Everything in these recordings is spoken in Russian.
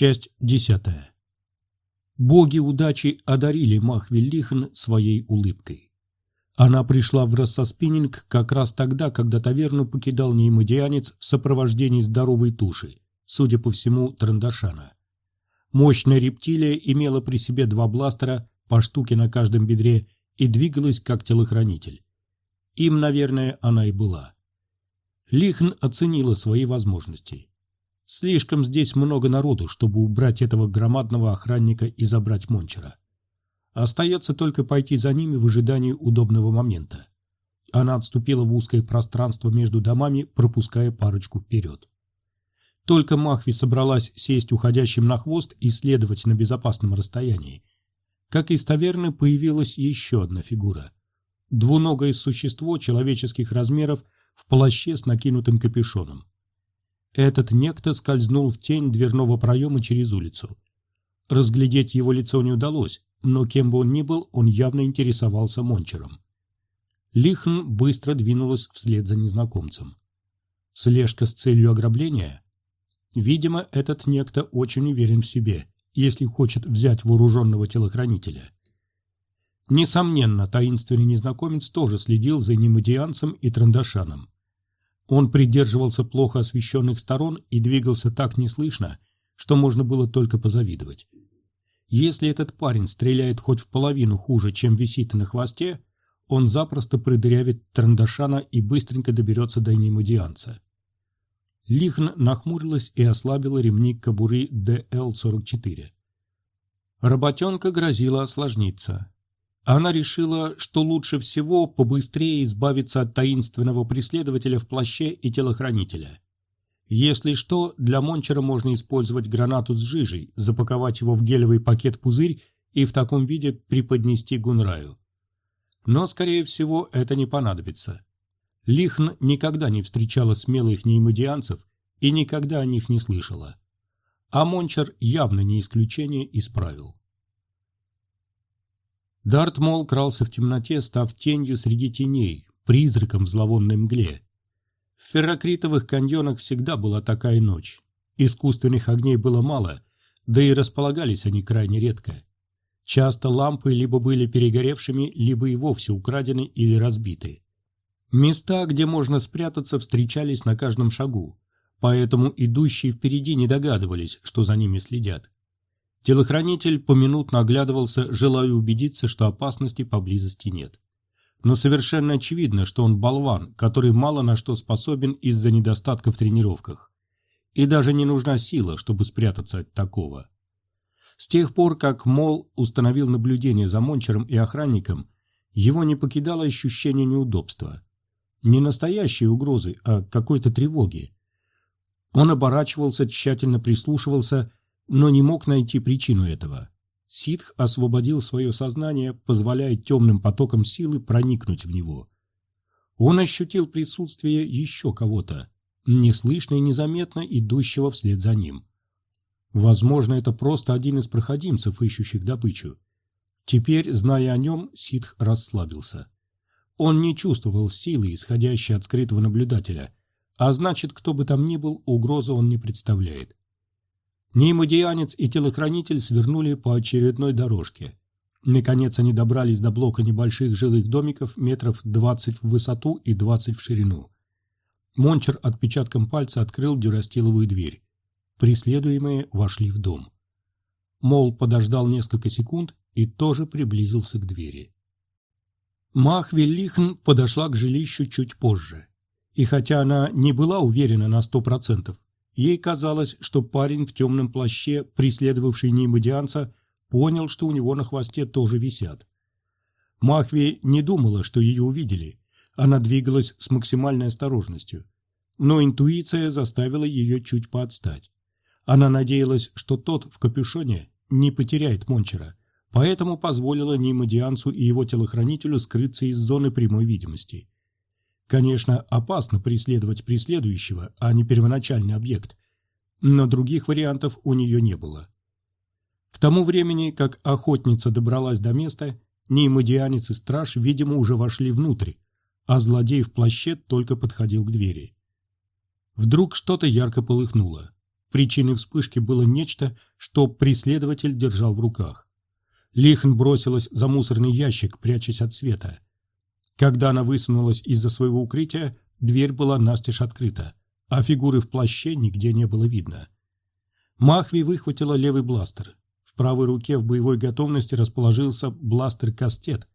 Часть десятая. Боги удачи одарили Махвиллихн своей улыбкой. Она пришла в рассоспиннинг как раз тогда, когда таверну покидал неймодианец в сопровождении здоровой туши, судя по всему, Трандашана. Мощная рептилия имела при себе два бластера, по штуке на каждом бедре, и двигалась как телохранитель. Им, наверное, она и была. Лихн оценила свои возможности. Слишком здесь много народу, чтобы убрать этого громадного охранника и забрать Мончера. Остается только пойти за ними в ожидании удобного момента. Она отступила в узкое пространство между домами, пропуская парочку вперед. Только Махви собралась сесть уходящим на хвост и следовать на безопасном расстоянии. Как из таверны появилась еще одна фигура. Двуногое существо человеческих размеров в плаще с накинутым капюшоном. Этот некто скользнул в тень дверного проема через улицу. Разглядеть его лицо не удалось, но кем бы он ни был, он явно интересовался Мончером. Лихн быстро двинулась вслед за незнакомцем. Слежка с целью ограбления? Видимо, этот некто очень уверен в себе, если хочет взять вооруженного телохранителя. Несомненно, таинственный незнакомец тоже следил за немодианцем и трандашаном. Он придерживался плохо освещенных сторон и двигался так неслышно, что можно было только позавидовать. Если этот парень стреляет хоть в половину хуже, чем висит на хвосте, он запросто продырявит Трандашана и быстренько доберется до немодианца. Лихн нахмурилась и ослабила ремни кобуры ДЛ-44. Работенка грозила осложниться. Она решила, что лучше всего побыстрее избавиться от таинственного преследователя в плаще и телохранителя. Если что, для Мончера можно использовать гранату с жижей, запаковать его в гелевый пакет-пузырь и в таком виде преподнести Гунраю. Но, скорее всего, это не понадобится. Лихн никогда не встречала смелых неймодианцев и никогда о них не слышала. А Мончер явно не исключение из правил. Дарт Мол крался в темноте, став тенью среди теней, призраком в зловонной мгле. В феррокритовых каньонах всегда была такая ночь. Искусственных огней было мало, да и располагались они крайне редко. Часто лампы либо были перегоревшими, либо и вовсе украдены или разбиты. Места, где можно спрятаться, встречались на каждом шагу, поэтому идущие впереди не догадывались, что за ними следят. Телохранитель поминутно оглядывался, желая убедиться, что опасности поблизости нет. Но совершенно очевидно, что он болван, который мало на что способен из-за недостатка в тренировках. И даже не нужна сила, чтобы спрятаться от такого. С тех пор, как Мол установил наблюдение за Мончером и охранником, его не покидало ощущение неудобства. Не настоящей угрозы, а какой-то тревоги. Он оборачивался, тщательно прислушивался но не мог найти причину этого. Ситх освободил свое сознание, позволяя темным потокам силы проникнуть в него. Он ощутил присутствие еще кого-то, неслышно и незаметно идущего вслед за ним. Возможно, это просто один из проходимцев, ищущих добычу. Теперь, зная о нем, Ситх расслабился. Он не чувствовал силы, исходящей от скрытого наблюдателя, а значит, кто бы там ни был, угрозы он не представляет. Неймодианец и телохранитель свернули по очередной дорожке. Наконец они добрались до блока небольших жилых домиков метров 20 в высоту и 20 в ширину. Мончер отпечатком пальца открыл дюрастиловую дверь. Преследуемые вошли в дом. Мол подождал несколько секунд и тоже приблизился к двери. Махви Лихн подошла к жилищу чуть позже. И хотя она не была уверена на сто процентов, Ей казалось, что парень в темном плаще, преследовавший Нимодианца, понял, что у него на хвосте тоже висят. Махви не думала, что ее увидели. Она двигалась с максимальной осторожностью. Но интуиция заставила ее чуть поотстать. Она надеялась, что тот в капюшоне не потеряет Мончера, поэтому позволила Нимодианцу и его телохранителю скрыться из зоны прямой видимости. Конечно, опасно преследовать преследующего, а не первоначальный объект, но других вариантов у нее не было. К тому времени, как охотница добралась до места, неймодианец и страж, видимо, уже вошли внутрь, а злодей в плаще только подходил к двери. Вдруг что-то ярко полыхнуло. Причиной вспышки было нечто, что преследователь держал в руках. Лихн бросилась за мусорный ящик, прячась от света. Когда она высунулась из-за своего укрытия, дверь была настежь открыта, а фигуры в плаще нигде не было видно. Махви выхватила левый бластер. В правой руке в боевой готовности расположился бластер-кастет.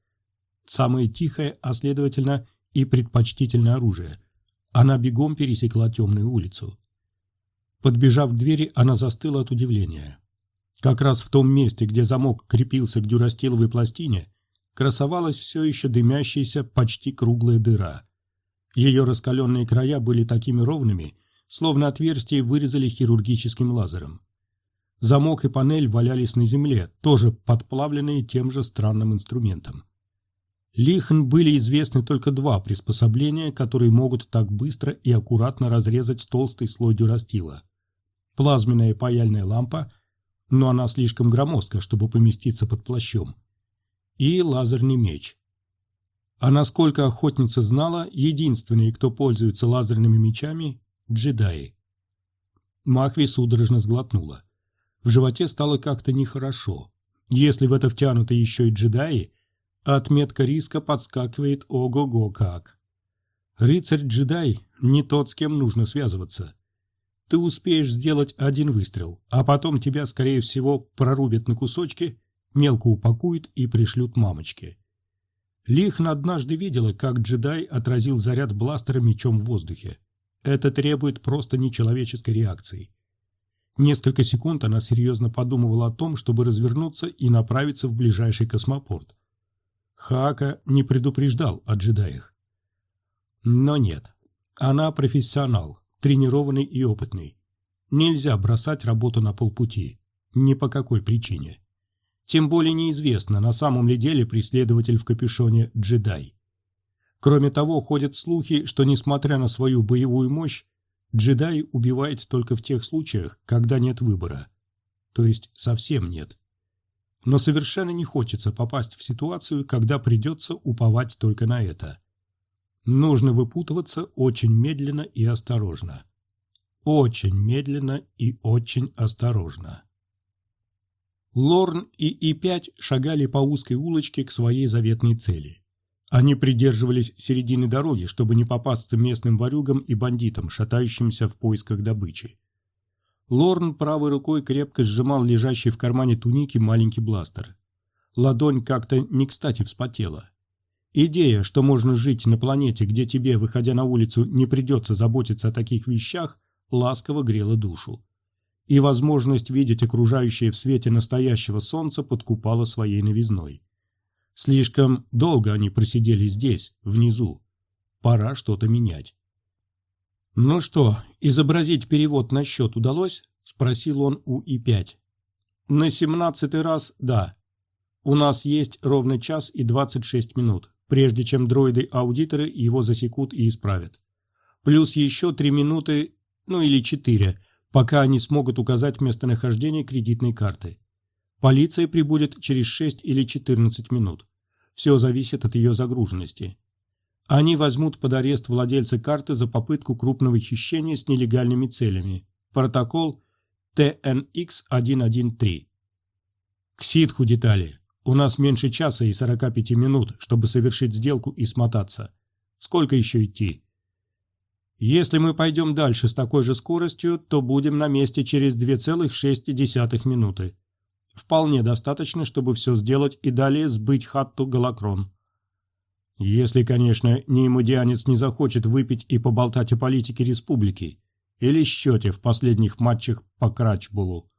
Самое тихое, а следовательно и предпочтительное оружие. Она бегом пересекла темную улицу. Подбежав к двери, она застыла от удивления. Как раз в том месте, где замок крепился к дюрастиловой пластине, красовалась все еще дымящаяся, почти круглая дыра. Ее раскаленные края были такими ровными, словно отверстие вырезали хирургическим лазером. Замок и панель валялись на земле, тоже подплавленные тем же странным инструментом. Лихн были известны только два приспособления, которые могут так быстро и аккуратно разрезать толстый слой дюрастила. Плазменная паяльная лампа, но она слишком громоздка, чтобы поместиться под плащом, и лазерный меч. А насколько охотница знала, единственные, кто пользуется лазерными мечами – джедаи. Махви судорожно сглотнула. В животе стало как-то нехорошо. Если в это втянуты еще и джедаи, отметка риска подскакивает ого-го как. Рыцарь-джедай не тот, с кем нужно связываться. Ты успеешь сделать один выстрел, а потом тебя, скорее всего, прорубят на кусочки, мелко упакуют и пришлют мамочке. Лихн однажды видела, как джедай отразил заряд бластера мечом в воздухе. Это требует просто нечеловеческой реакции. Несколько секунд она серьезно подумывала о том, чтобы развернуться и направиться в ближайший космопорт. Хака не предупреждал о джедаях. Но нет, она профессионал, тренированный и опытный. Нельзя бросать работу на полпути. Ни по какой причине. Тем более неизвестно, на самом ли деле преследователь в капюшоне джедай. Кроме того, ходят слухи, что несмотря на свою боевую мощь, джедай убивает только в тех случаях, когда нет выбора. То есть совсем нет. Но совершенно не хочется попасть в ситуацию, когда придется уповать только на это. Нужно выпутываться очень медленно и осторожно. Очень медленно и очень осторожно. Лорн и И-5 шагали по узкой улочке к своей заветной цели. Они придерживались середины дороги, чтобы не попасться местным ворюгам и бандитам, шатающимся в поисках добычи. Лорн правой рукой крепко сжимал лежащий в кармане туники маленький бластер. Ладонь как-то не кстати вспотела. Идея, что можно жить на планете, где тебе, выходя на улицу, не придется заботиться о таких вещах, ласково грела душу и возможность видеть окружающее в свете настоящего солнца подкупала своей новизной. Слишком долго они просидели здесь, внизу. Пора что-то менять. «Ну что, изобразить перевод на счет удалось?» – спросил он у И-5. «На семнадцатый раз – да. У нас есть ровно час и двадцать шесть минут, прежде чем дроиды-аудиторы его засекут и исправят. Плюс еще три минуты, ну или четыре – пока они смогут указать местонахождение кредитной карты. Полиция прибудет через 6 или 14 минут. Все зависит от ее загруженности. Они возьмут под арест владельца карты за попытку крупного хищения с нелегальными целями. Протокол TNX-113. К ситху детали. У нас меньше часа и 45 минут, чтобы совершить сделку и смотаться. Сколько еще идти? Если мы пойдем дальше с такой же скоростью, то будем на месте через 2,6 минуты. Вполне достаточно, чтобы все сделать и далее сбыть хатту Галакрон. Если, конечно, неимодианец не захочет выпить и поболтать о политике республики или счете в последних матчах по Крачбулу.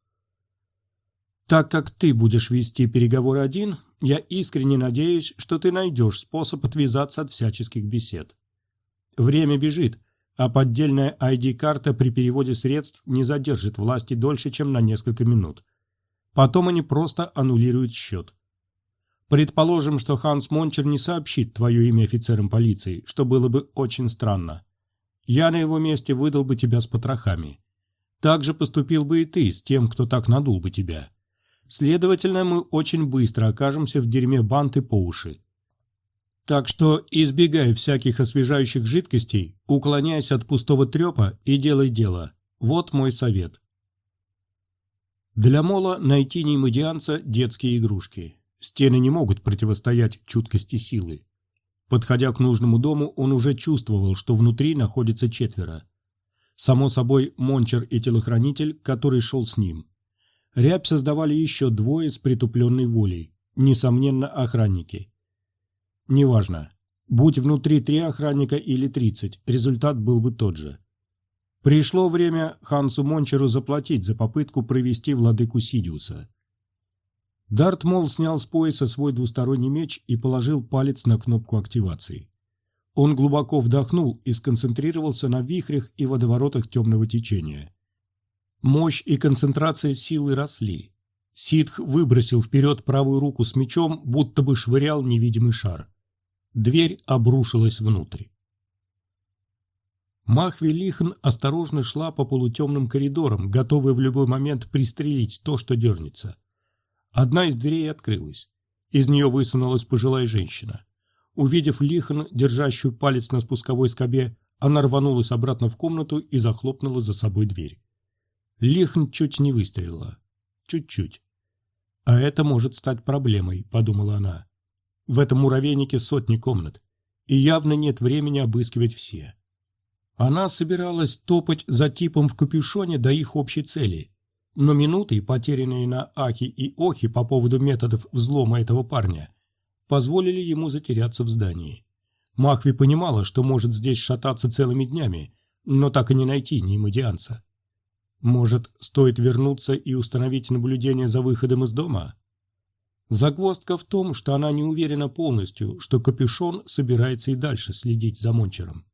Так как ты будешь вести переговоры один, я искренне надеюсь, что ты найдешь способ отвязаться от всяческих бесед. Время бежит, а поддельная ID-карта при переводе средств не задержит власти дольше, чем на несколько минут. Потом они просто аннулируют счет. Предположим, что Ханс Мончер не сообщит твое имя офицерам полиции, что было бы очень странно. Я на его месте выдал бы тебя с потрохами. Так же поступил бы и ты с тем, кто так надул бы тебя. Следовательно, мы очень быстро окажемся в дерьме банты по уши. Так что избегай всяких освежающих жидкостей, уклоняйся от пустого трепа и делай дело. Вот мой совет. Для Мола найти неймодианца – детские игрушки. Стены не могут противостоять чуткости силы. Подходя к нужному дому, он уже чувствовал, что внутри находится четверо. Само собой, Мончер и телохранитель, который шел с ним. Рябь создавали еще двое с притупленной волей, несомненно, охранники. Неважно, будь внутри три охранника или тридцать, результат был бы тот же. Пришло время Хансу Мончеру заплатить за попытку провести владыку Сидиуса. Дарт Мол снял с пояса свой двусторонний меч и положил палец на кнопку активации. Он глубоко вдохнул и сконцентрировался на вихрях и водоворотах темного течения. Мощь и концентрация силы росли. Ситх выбросил вперед правую руку с мечом, будто бы швырял невидимый шар. Дверь обрушилась внутрь. Махви Лихан осторожно шла по полутемным коридорам, готовая в любой момент пристрелить то, что дернется. Одна из дверей открылась. Из нее высунулась пожилая женщина. Увидев Лихан, держащую палец на спусковой скобе, она рванулась обратно в комнату и захлопнула за собой дверь. Лихан чуть не выстрелила. Чуть-чуть. «А это может стать проблемой», — подумала она. «В этом муравейнике сотни комнат, и явно нет времени обыскивать все». Она собиралась топать за типом в капюшоне до их общей цели. Но минуты, потерянные на ахи и охи по поводу методов взлома этого парня, позволили ему затеряться в здании. Махви понимала, что может здесь шататься целыми днями, но так и не найти неймодианца. Может, стоит вернуться и установить наблюдение за выходом из дома? Загвоздка в том, что она не уверена полностью, что Капюшон собирается и дальше следить за Мончером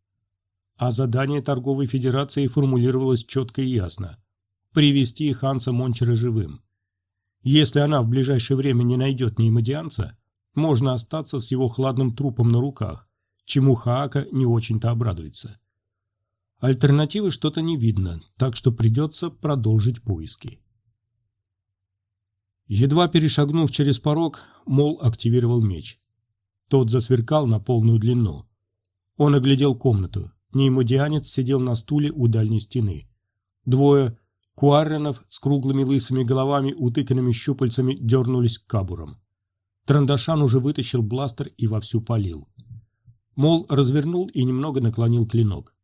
а задание торговой федерации формулировалось четко и ясно – привести Ханса Мончера живым. Если она в ближайшее время не найдет неймодианца, можно остаться с его хладным трупом на руках, чему Хаака не очень-то обрадуется. Альтернативы что-то не видно, так что придется продолжить поиски. Едва перешагнув через порог, Мол активировал меч. Тот засверкал на полную длину. Он оглядел комнату. Неймодианец сидел на стуле у дальней стены. Двое куарренов с круглыми лысыми головами, утыканными щупальцами, дернулись к кабурам. Трандашан уже вытащил бластер и вовсю палил. Мол развернул и немного наклонил клинок.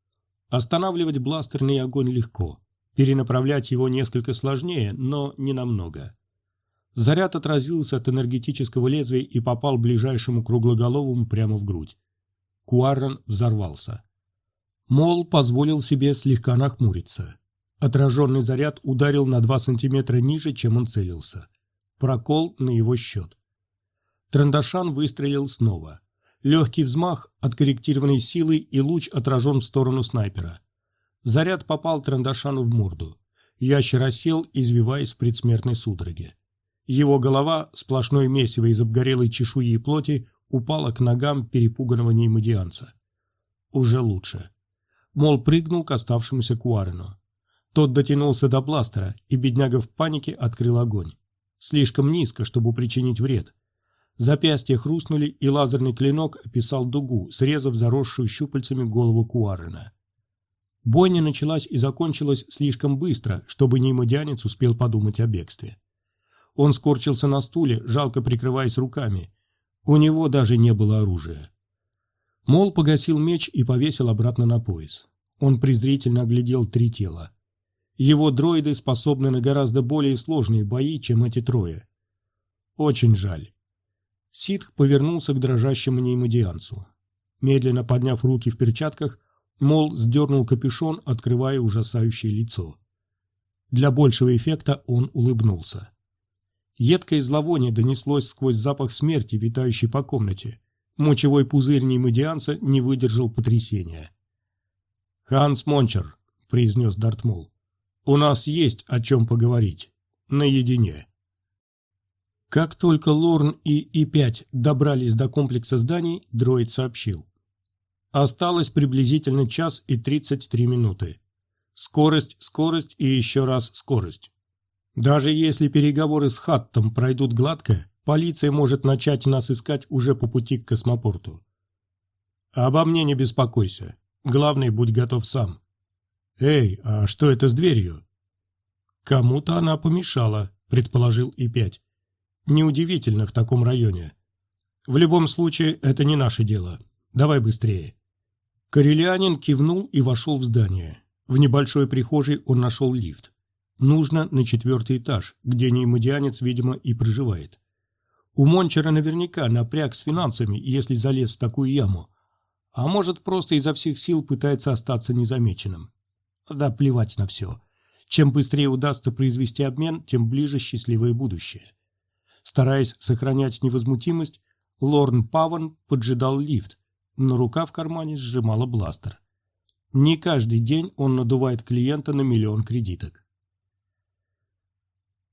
Останавливать бластерный огонь легко. Перенаправлять его несколько сложнее, но не намного. Заряд отразился от энергетического лезвия и попал ближайшему круглоголовому прямо в грудь. Куаррен взорвался. Мол позволил себе слегка нахмуриться. Отраженный заряд ударил на 2 сантиметра ниже, чем он целился. Прокол на его счет. Трандашан выстрелил снова. Легкий взмах, откорректированной силой, и луч отражен в сторону снайпера. Заряд попал Трандашану в морду. Ящер осел, извиваясь в предсмертной судороге. Его голова, сплошной месиво из обгорелой чешуи и плоти, упала к ногам перепуганного неймодианца. Уже лучше. Мол прыгнул к оставшемуся Куарену. Тот дотянулся до бластера, и бедняга в панике открыл огонь. Слишком низко, чтобы причинить вред. Запястья хрустнули, и лазерный клинок описал дугу, срезав заросшую щупальцами голову Куарена. Бойня началась и закончилась слишком быстро, чтобы неймодианец успел подумать о бегстве. Он скорчился на стуле, жалко прикрываясь руками. У него даже не было оружия. Мол погасил меч и повесил обратно на пояс. Он презрительно оглядел три тела. Его дроиды способны на гораздо более сложные бои, чем эти трое. Очень жаль. Ситх повернулся к дрожащему неймодианцу. Медленно подняв руки в перчатках, Мол сдернул капюшон, открывая ужасающее лицо. Для большего эффекта он улыбнулся. Едкое зловоние донеслось сквозь запах смерти, витающий по комнате. Мочевой пузырь немедианца не выдержал потрясения. «Ханс Мончер», — произнес Дартмул, — «у нас есть о чем поговорить. Наедине». Как только Лорн и И-5 добрались до комплекса зданий, дроид сообщил. Осталось приблизительно час и 33 минуты. Скорость, скорость и еще раз скорость. Даже если переговоры с Хаттом пройдут гладко, Полиция может начать нас искать уже по пути к космопорту. Обо мне не беспокойся. Главное, будь готов сам. Эй, а что это с дверью? Кому-то она помешала, предположил И-5. Неудивительно в таком районе. В любом случае, это не наше дело. Давай быстрее. Корелианин кивнул и вошел в здание. В небольшой прихожей он нашел лифт. Нужно на четвертый этаж, где неймодианец, видимо, и проживает. У Мончера наверняка напряг с финансами, если залез в такую яму. А может, просто изо всех сил пытается остаться незамеченным. Да плевать на все. Чем быстрее удастся произвести обмен, тем ближе счастливое будущее. Стараясь сохранять невозмутимость, Лорн Паван поджидал лифт, но рука в кармане сжимала бластер. Не каждый день он надувает клиента на миллион кредиток.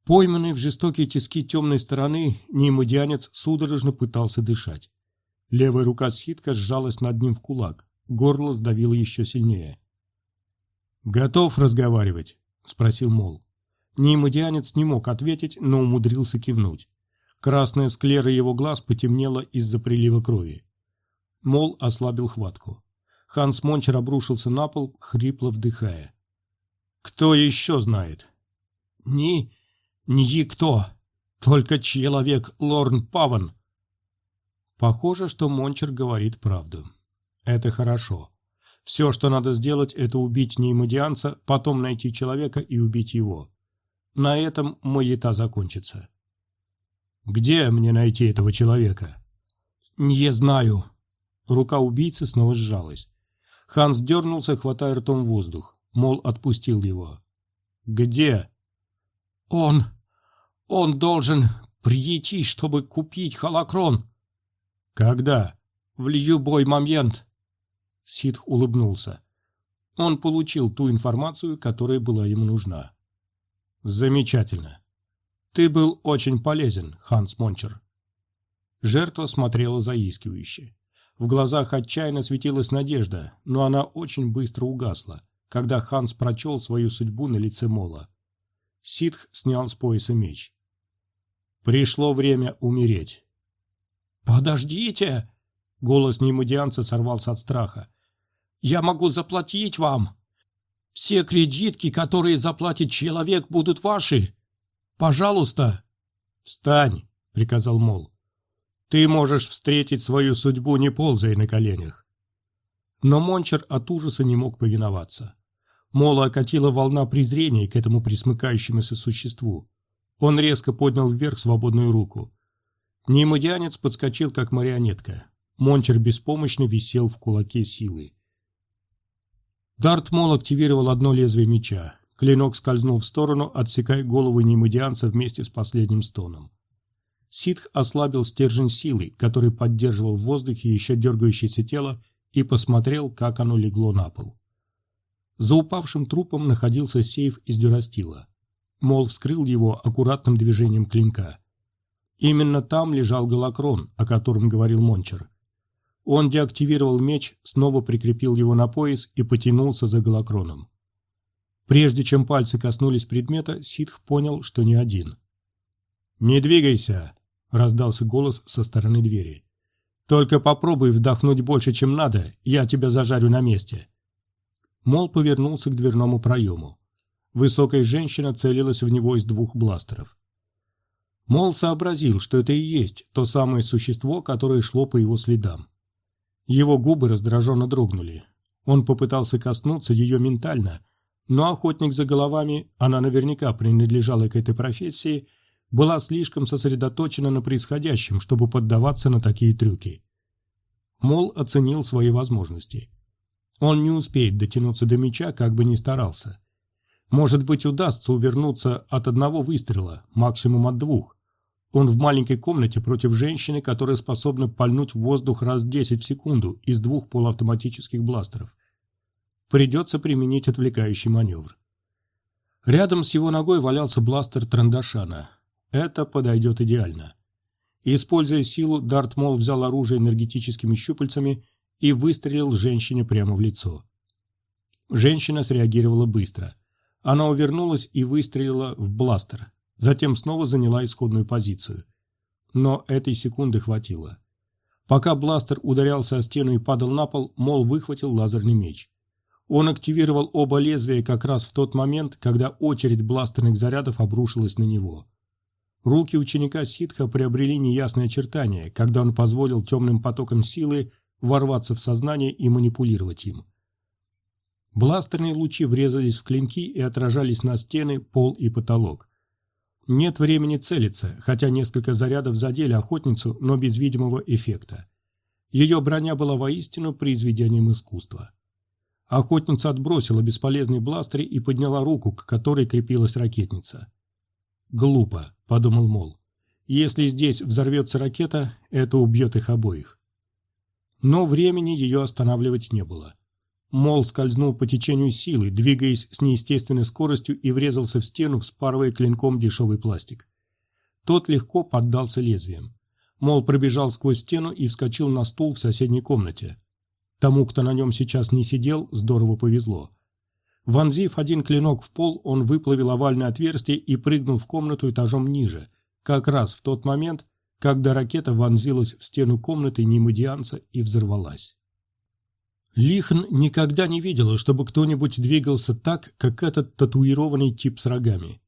Пойманный в жестокие тиски темной стороны, неимодианец судорожно пытался дышать. Левая рука Ситка сжалась над ним в кулак, горло сдавило еще сильнее. «Готов разговаривать?» — спросил Мол. Неимодианец не мог ответить, но умудрился кивнуть. Красная склера его глаз потемнела из-за прилива крови. Мол ослабил хватку. Хат Мончар обрушился на пол, хрипло вдыхая. «Кто еще знает?» «Ни... Никто. Только человек Лорн Паван. Похоже, что Мончар говорит правду. Это хорошо. Все, что надо сделать, это убить неймодианца, потом найти человека и убить его. На этом маята закончится. Где мне найти этого человека? Не знаю. Рука убийцы снова сжалась. Ханс дернулся, хватая ртом воздух. Мол, отпустил его. Где? Он... он должен прийти, чтобы купить холокрон. Когда? В любой момент. Ситх улыбнулся. Он получил ту информацию, которая была ему нужна. Замечательно. Ты был очень полезен, Ханс Мончер. Жертва смотрела заискивающе. В глазах отчаянно светилась надежда, но она очень быстро угасла, когда Ханс прочел свою судьбу на лице Мола. Ситх снял с пояса меч. Пришло время умереть. «Подождите!» Голос немодианца сорвался от страха. «Я могу заплатить вам! Все кредитки, которые заплатит человек, будут ваши! Пожалуйста!» «Встань!» — приказал Мол. «Ты можешь встретить свою судьбу, не ползая на коленях!» Но Мончер от ужаса не мог повиноваться. Мола окатила волна презрения к этому присмыкающемуся существу. Он резко поднял вверх свободную руку. Неймодианец подскочил, как марионетка. Мончер беспомощно висел в кулаке силы. Дарт Мол активировал одно лезвие меча. Клинок скользнул в сторону, отсекая голову неймодианца вместе с последним стоном. Ситх ослабил стержень силы, который поддерживал в воздухе еще дергающееся тело, и посмотрел, как оно легло на пол. За упавшим трупом находился сейф из дюрастила. Мол вскрыл его аккуратным движением клинка. Именно там лежал голокрон, о котором говорил Мончер. Он деактивировал меч, снова прикрепил его на пояс и потянулся за голокроном. Прежде чем пальцы коснулись предмета, Ситх понял, что не один. «Не двигайся!» – раздался голос со стороны двери. «Только попробуй вдохнуть больше, чем надо, я тебя зажарю на месте!» Мол повернулся к дверному проему. Высокая женщина целилась в него из двух бластеров. Мол сообразил, что это и есть то самое существо, которое шло по его следам. Его губы раздраженно дрогнули. Он попытался коснуться ее ментально, но охотник за головами, она наверняка принадлежала к этой профессии, была слишком сосредоточена на происходящем, чтобы поддаваться на такие трюки. Мол оценил свои возможности. Он не успеет дотянуться до меча, как бы ни старался. Может быть, удастся увернуться от одного выстрела, максимум от двух. Он в маленькой комнате против женщины, которая способна пальнуть в воздух раз 10 в секунду из двух полуавтоматических бластеров. Придется применить отвлекающий маневр. Рядом с его ногой валялся бластер Трандашана. Это подойдет идеально. Используя силу, Дарт Мол взял оружие энергетическими щупальцами и выстрелил женщине прямо в лицо. Женщина среагировала быстро. Она увернулась и выстрелила в бластер, затем снова заняла исходную позицию. Но этой секунды хватило. Пока бластер ударялся о стену и падал на пол, Мол выхватил лазерный меч. Он активировал оба лезвия как раз в тот момент, когда очередь бластерных зарядов обрушилась на него. Руки ученика ситха приобрели неясные очертания, когда он позволил темным потокам силы ворваться в сознание и манипулировать им. Бластерные лучи врезались в клинки и отражались на стены, пол и потолок. Нет времени целиться, хотя несколько зарядов задели охотницу, но без видимого эффекта. Ее броня была воистину произведением искусства. Охотница отбросила бесполезный бластер и подняла руку, к которой крепилась ракетница. «Глупо», — подумал Мол. «Если здесь взорвется ракета, это убьет их обоих». Но времени ее останавливать не было. Мол скользнул по течению силы, двигаясь с неестественной скоростью и врезался в стену, вспарывая клинком дешевый пластик. Тот легко поддался лезвием. Мол пробежал сквозь стену и вскочил на стул в соседней комнате. Тому, кто на нем сейчас не сидел, здорово повезло. Вонзив один клинок в пол, он выплавил овальное отверстие и прыгнул в комнату этажом ниже, как раз в тот момент, когда ракета вонзилась в стену комнаты немодианца и взорвалась. Лихан никогда не видела, чтобы кто-нибудь двигался так, как этот татуированный тип с рогами.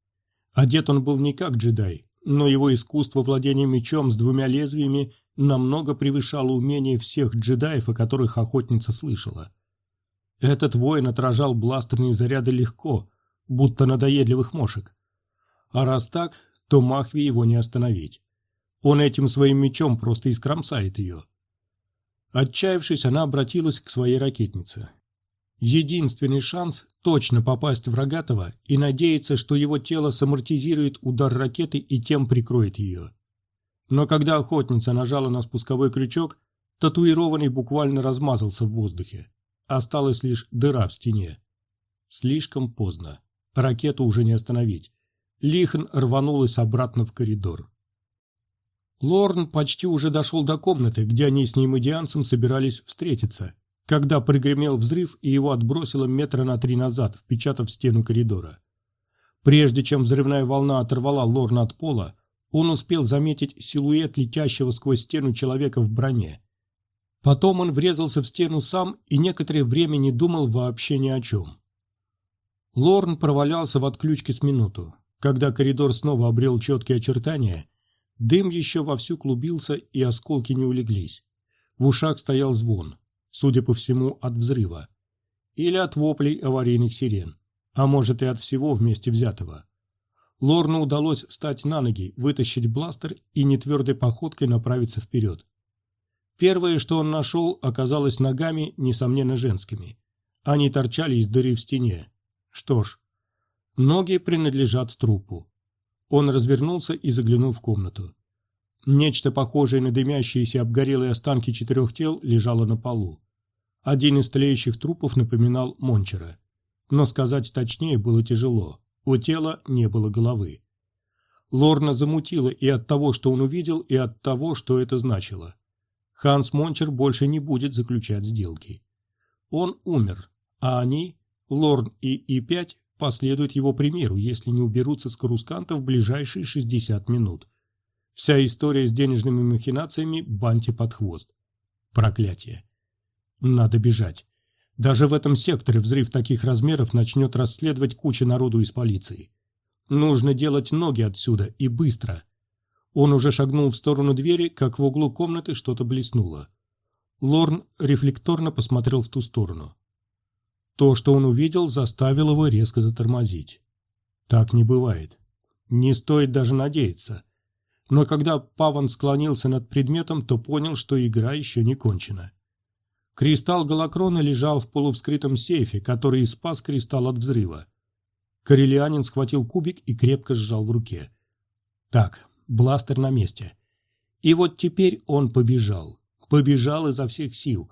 Одет он был не как джедай, но его искусство владения мечом с двумя лезвиями намного превышало умение всех джедаев, о которых охотница слышала. Этот воин отражал бластерные заряды легко, будто надоедливых мошек. А раз так, то Махви его не остановить. Он этим своим мечом просто искромсает ее. Отчаявшись, она обратилась к своей ракетнице. Единственный шанс – точно попасть в Рогатого и надеяться, что его тело самортизирует удар ракеты и тем прикроет ее. Но когда охотница нажала на спусковой крючок, татуированный буквально размазался в воздухе. Осталась лишь дыра в стене. Слишком поздно. Ракету уже не остановить. Лихан рванулась обратно в коридор. Лорн почти уже дошел до комнаты, где они с неймодианцем собирались встретиться, когда прогремел взрыв и его отбросило метра на три назад, впечатав стену коридора. Прежде чем взрывная волна оторвала Лорна от пола, он успел заметить силуэт летящего сквозь стену человека в броне. Потом он врезался в стену сам и некоторое время не думал вообще ни о чем. Лорн провалялся в отключке с минуту. Когда коридор снова обрел четкие очертания, Дым еще вовсю клубился, и осколки не улеглись. В ушах стоял звон, судя по всему, от взрыва. Или от воплей аварийных сирен. А может и от всего вместе взятого. Лорну удалось встать на ноги, вытащить бластер и нетвердой походкой направиться вперед. Первое, что он нашел, оказалось ногами, несомненно, женскими. Они торчали из дыры в стене. Что ж, ноги принадлежат трупу. Он развернулся и заглянул в комнату. Нечто похожее на дымящиеся обгорелые останки четырех тел лежало на полу. Один из тлеющих трупов напоминал Мончера. Но сказать точнее было тяжело. У тела не было головы. Лорна замутила и от того, что он увидел, и от того, что это значило. Ханс Мончер больше не будет заключать сделки. Он умер, а они, Лорн и И-5, последуют его примеру, если не уберутся с Карусканта в ближайшие 60 минут. Вся история с денежными махинациями банти под хвост. Проклятие. Надо бежать. Даже в этом секторе взрыв таких размеров начнет расследовать куча народу из полиции. Нужно делать ноги отсюда и быстро. Он уже шагнул в сторону двери, как в углу комнаты что-то блеснуло. Лорн рефлекторно посмотрел в ту сторону. То, что он увидел, заставило его резко затормозить. Так не бывает. Не стоит даже надеяться. Но когда Паван склонился над предметом, то понял, что игра еще не кончена. Кристалл Галакрона лежал в полувскрытом сейфе, который спас кристалл от взрыва. Карелианин схватил кубик и крепко сжал в руке. Так, бластер на месте. И вот теперь он побежал. Побежал изо всех сил.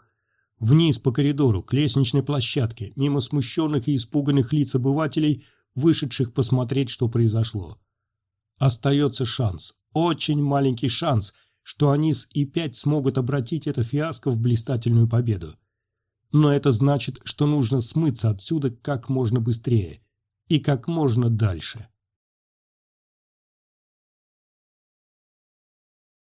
Вниз по коридору, к лестничной площадке, мимо смущенных и испуганных лиц обывателей, вышедших посмотреть, что произошло. Остается шанс, очень маленький шанс, что они с И-5 смогут обратить это фиаско в блистательную победу. Но это значит, что нужно смыться отсюда как можно быстрее и как можно дальше.